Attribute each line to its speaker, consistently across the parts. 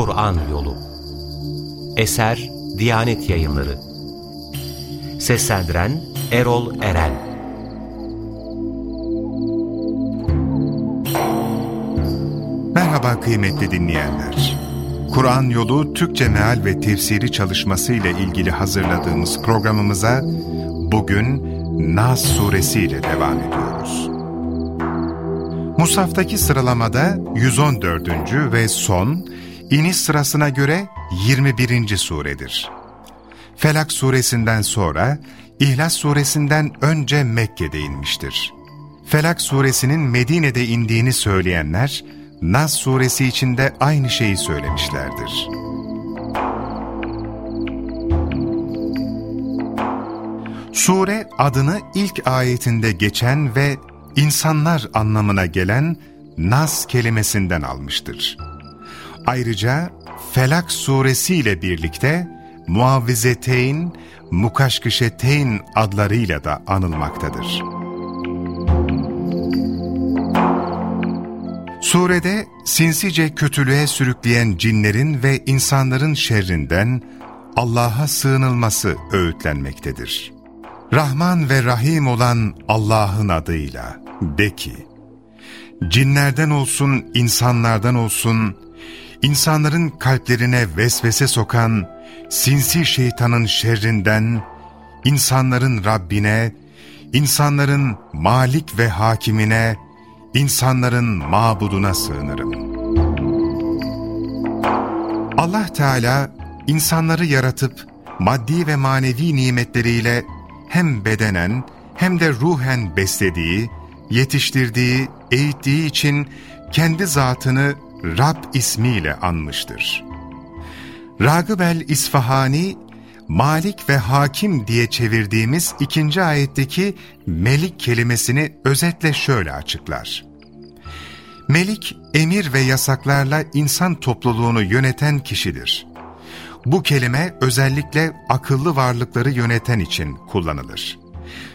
Speaker 1: Kur'an Yolu Eser Diyanet Yayınları Seslendiren Erol Eren
Speaker 2: Merhaba kıymetli dinleyenler. Kur'an Yolu Türkçe Meal ve Tefsiri çalışması ile ilgili hazırladığımız programımıza bugün Nas suresi ile devam ediyoruz. Musaftaki sıralamada 114. ve son, iniş sırasına göre 21. suredir. Felak suresinden sonra, İhlas suresinden önce Mekke'de inmiştir. Felak suresinin Medine'de indiğini söyleyenler, Nas suresi içinde aynı şeyi söylemişlerdir. Sure adını ilk ayetinde geçen ve insanlar anlamına gelen Nas kelimesinden almıştır. Ayrıca Felak suresi ile birlikte Muavvizeteyn, Mukaşkışeteyn adlarıyla da anılmaktadır. Surede sinsice kötülüğe sürükleyen cinlerin ve insanların şerrinden Allah'a sığınılması öğütlenmektedir. Rahman ve Rahim olan Allah'ın adıyla de ki, cinlerden olsun, insanlardan olsun, insanların kalplerine vesvese sokan sinsi şeytanın şerrinden, insanların Rabbine, insanların Malik ve Hakimine, insanların mabuduna sığınırım. Allah Teala insanları yaratıp maddi ve manevi nimetleriyle hem bedenen hem de ruhen beslediği, yetiştirdiği, eğittiği için kendi zatını Rab ismiyle anmıştır. Ragıb el-İsfahani, Malik ve Hakim diye çevirdiğimiz ikinci ayetteki melik kelimesini özetle şöyle açıklar. Melik, emir ve yasaklarla insan topluluğunu yöneten kişidir. Bu kelime özellikle akıllı varlıkları yöneten için kullanılır.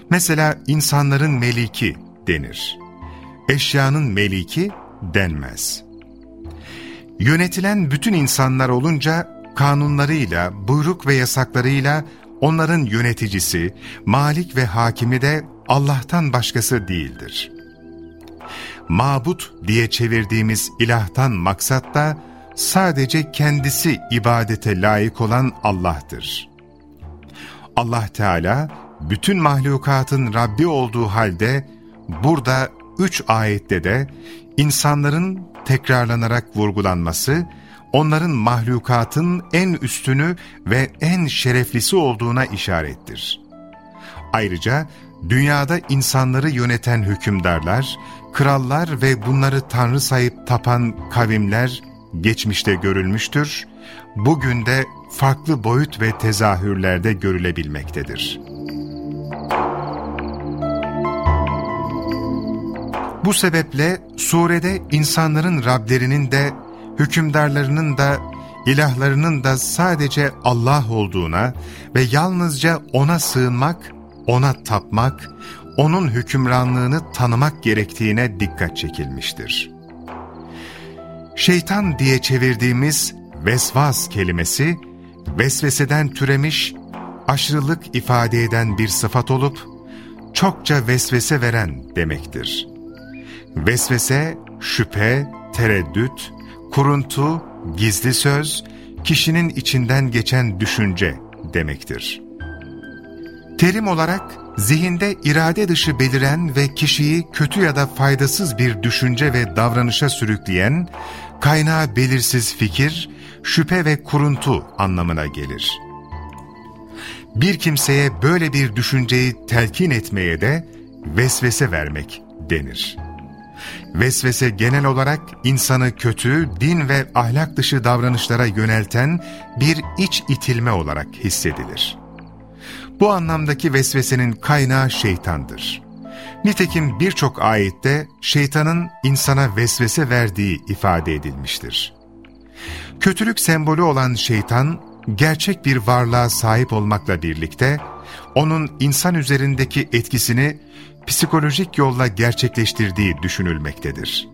Speaker 2: Mesela insanların meliki denir. Eşyanın meliki denmez. Yönetilen bütün insanlar olunca kanunlarıyla, buyruk ve yasaklarıyla onların yöneticisi, malik ve hakimi de Allah'tan başkası değildir. Mabut diye çevirdiğimiz ilahtan maksat da sadece kendisi ibadete layık olan Allah'tır. Allah Teala bütün mahlukatın Rabbi olduğu halde burada üç ayette de insanların tekrarlanarak vurgulanması, onların mahlukatın en üstünü ve en şereflisi olduğuna işarettir. Ayrıca dünyada insanları yöneten hükümdarlar, krallar ve bunları tanrı sayıp tapan kavimler geçmişte görülmüştür, bugün de farklı boyut ve tezahürlerde görülebilmektedir. Bu sebeple surede insanların Rablerinin de, hükümdarlarının da, ilahlarının da sadece Allah olduğuna ve yalnızca O'na sığınmak, O'na tapmak, O'nun hükümranlığını tanımak gerektiğine dikkat çekilmiştir. Şeytan diye çevirdiğimiz vesvas kelimesi, vesveseden türemiş, aşırılık ifade eden bir sıfat olup, çokça vesvese veren demektir. Vesvese, şüphe, tereddüt, kuruntu, gizli söz, kişinin içinden geçen düşünce demektir. Terim olarak zihinde irade dışı beliren ve kişiyi kötü ya da faydasız bir düşünce ve davranışa sürükleyen, kaynağı belirsiz fikir, şüphe ve kuruntu anlamına gelir. Bir kimseye böyle bir düşünceyi telkin etmeye de vesvese vermek denir. Vesvese genel olarak insanı kötü, din ve ahlak dışı davranışlara yönelten bir iç itilme olarak hissedilir. Bu anlamdaki vesvesenin kaynağı şeytandır. Nitekim birçok ayette şeytanın insana vesvese verdiği ifade edilmiştir. Kötülük sembolü olan şeytan, gerçek bir varlığa sahip olmakla birlikte, onun insan üzerindeki etkisini psikolojik yolla gerçekleştirdiği düşünülmektedir.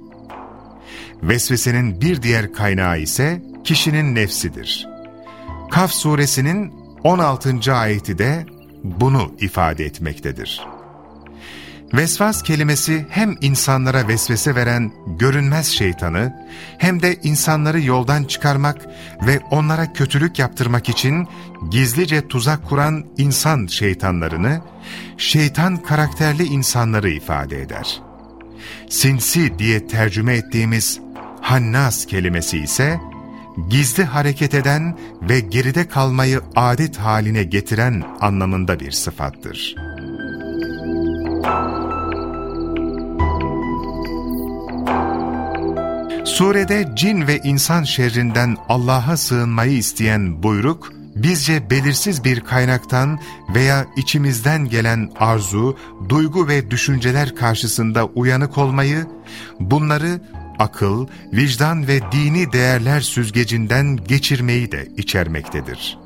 Speaker 2: Vesvesenin bir diğer kaynağı ise kişinin nefsidir. Kaf suresinin 16. ayeti de bunu ifade etmektedir. Vesvas kelimesi hem insanlara vesvese veren görünmez şeytanı hem de insanları yoldan çıkarmak ve onlara kötülük yaptırmak için gizlice tuzak kuran insan şeytanlarını, şeytan karakterli insanları ifade eder. Sinsi diye tercüme ettiğimiz hannas kelimesi ise gizli hareket eden ve geride kalmayı adet haline getiren anlamında bir sıfattır. Surede cin ve insan şerrinden Allah'a sığınmayı isteyen buyruk, bizce belirsiz bir kaynaktan veya içimizden gelen arzu, duygu ve düşünceler karşısında uyanık olmayı, bunları akıl, vicdan ve dini değerler süzgecinden geçirmeyi de içermektedir.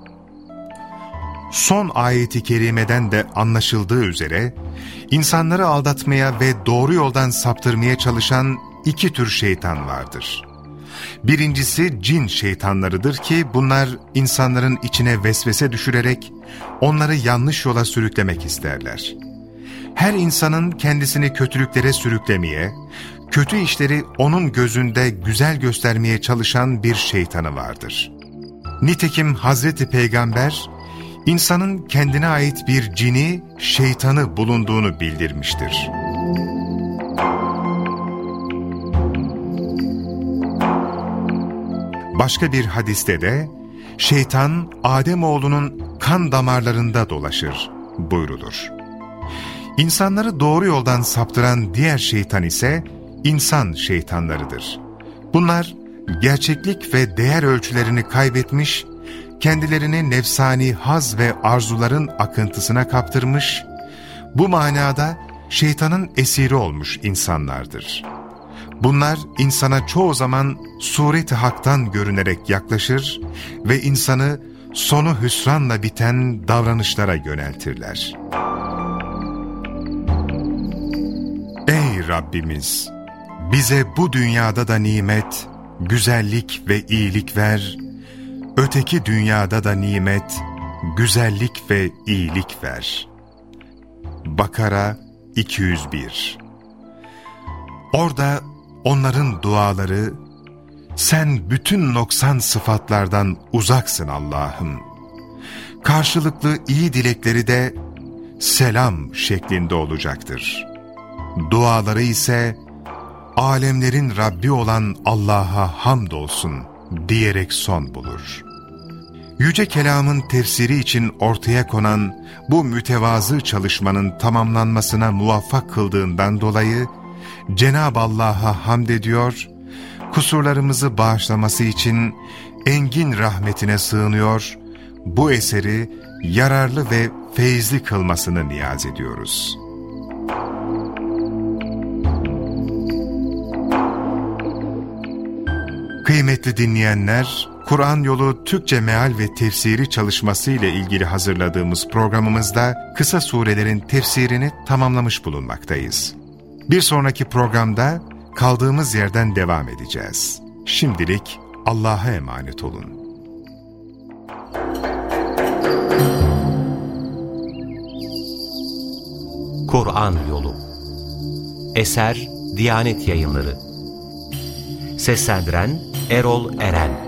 Speaker 2: Son ayeti kerimeden de anlaşıldığı üzere, insanları aldatmaya ve doğru yoldan saptırmaya çalışan iki tür şeytan vardır. Birincisi cin şeytanlarıdır ki bunlar insanların içine vesvese düşürerek onları yanlış yola sürüklemek isterler. Her insanın kendisini kötülüklere sürüklemeye, kötü işleri onun gözünde güzel göstermeye çalışan bir şeytanı vardır. Nitekim Hazreti Peygamber, insanın kendine ait bir cini, şeytanı bulunduğunu bildirmiştir. Başka bir hadiste de, şeytan Ademoğlunun kan damarlarında dolaşır buyrulur. İnsanları doğru yoldan saptıran diğer şeytan ise, insan şeytanlarıdır. Bunlar gerçeklik ve değer ölçülerini kaybetmiş, kendilerini nefsani haz ve arzuların akıntısına kaptırmış, bu manada şeytanın esiri olmuş insanlardır. Bunlar insana çoğu zaman sureti haktan görünerek yaklaşır ve insanı sonu hüsranla biten davranışlara yöneltirler. Ey Rabbimiz! Bize bu dünyada da nimet, güzellik ve iyilik ver, öteki dünyada da nimet, güzellik ve iyilik ver. Bakara 201 Orada onların duaları, sen bütün noksan sıfatlardan uzaksın Allah'ım. Karşılıklı iyi dilekleri de selam şeklinde olacaktır. Duaları ise alemlerin Rabbi olan Allah'a hamdolsun diyerek son bulur. Yüce kelamın tefsiri için ortaya konan bu mütevazı çalışmanın tamamlanmasına muvaffak kıldığından dolayı Cenab-ı Allah'a hamd ediyor, kusurlarımızı bağışlaması için engin rahmetine sığınıyor, bu eseri yararlı ve feyizli kılmasını niyaz ediyoruz.'' Kıymetli dinleyenler, Kur'an yolu Türkçe meal ve tefsiri çalışması ile ilgili hazırladığımız programımızda kısa surelerin tefsirini tamamlamış bulunmaktayız. Bir sonraki programda kaldığımız yerden devam edeceğiz. Şimdilik Allah'a emanet olun.
Speaker 1: Kur'an Yolu Eser Diyanet Yayınları Seslendiren Erol Eren